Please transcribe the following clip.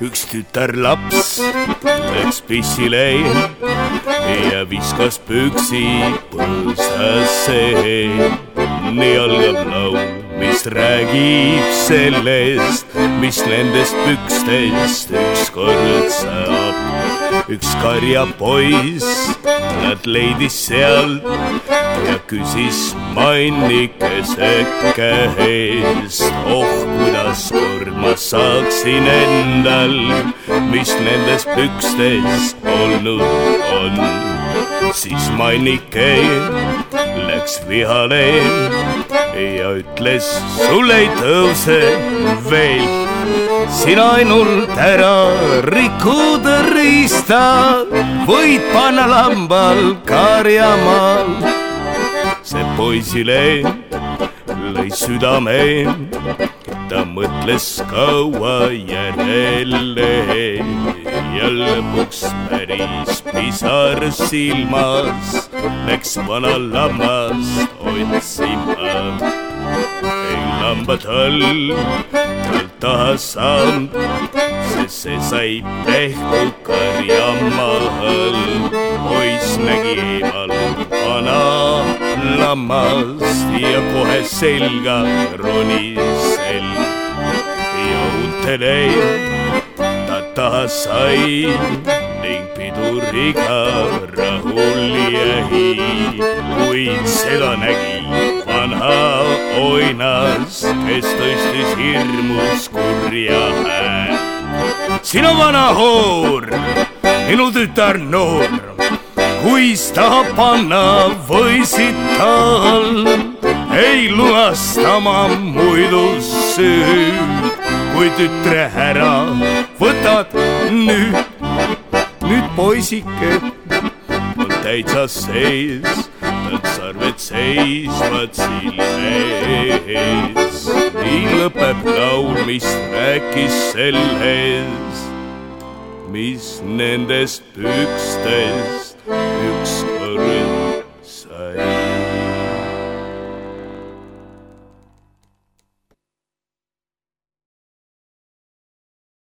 üks tütarlaps läks pissile ja viskas püksi põõsasse. nii algab laul, mis räägib sellest, mis nendest pükstest ükskord saab. üks karjapoiss, nad leidis sealt ja küsis mannikese käest, oh kuidas kord ma saaksin endal, mis nendes pükstes olnud on. siis mannike läks vihale ja ütles, sul ei tõuse veel sina ainult ära rikud riista, võid panna lambal karjamaal. see poisile lõi südame, ta mõtles kaua järele ja lõpuks päris pisar silmas läks vana lammast otsima. ei lambad all tal taha saanud, sest see sai tehtud karjamaal. poiss nägi eemal vana lammast ja kohe selga ronis ja uutele ta sai ning piduriga rahul jäi, kuid seda nägi vana oinas, kes tõstis hirmus kurja häält. sina vana hoor, minu tütar noor, kuis tahab panna võisid tal, ei lunasta ma muidu süüd, kui tütre ära võtad nüüd, nüüd poisike on täitsa sees tal sarved seisvad silme ees. nii lõpeb laul, mis rääkis sellest, mis nendest pükstes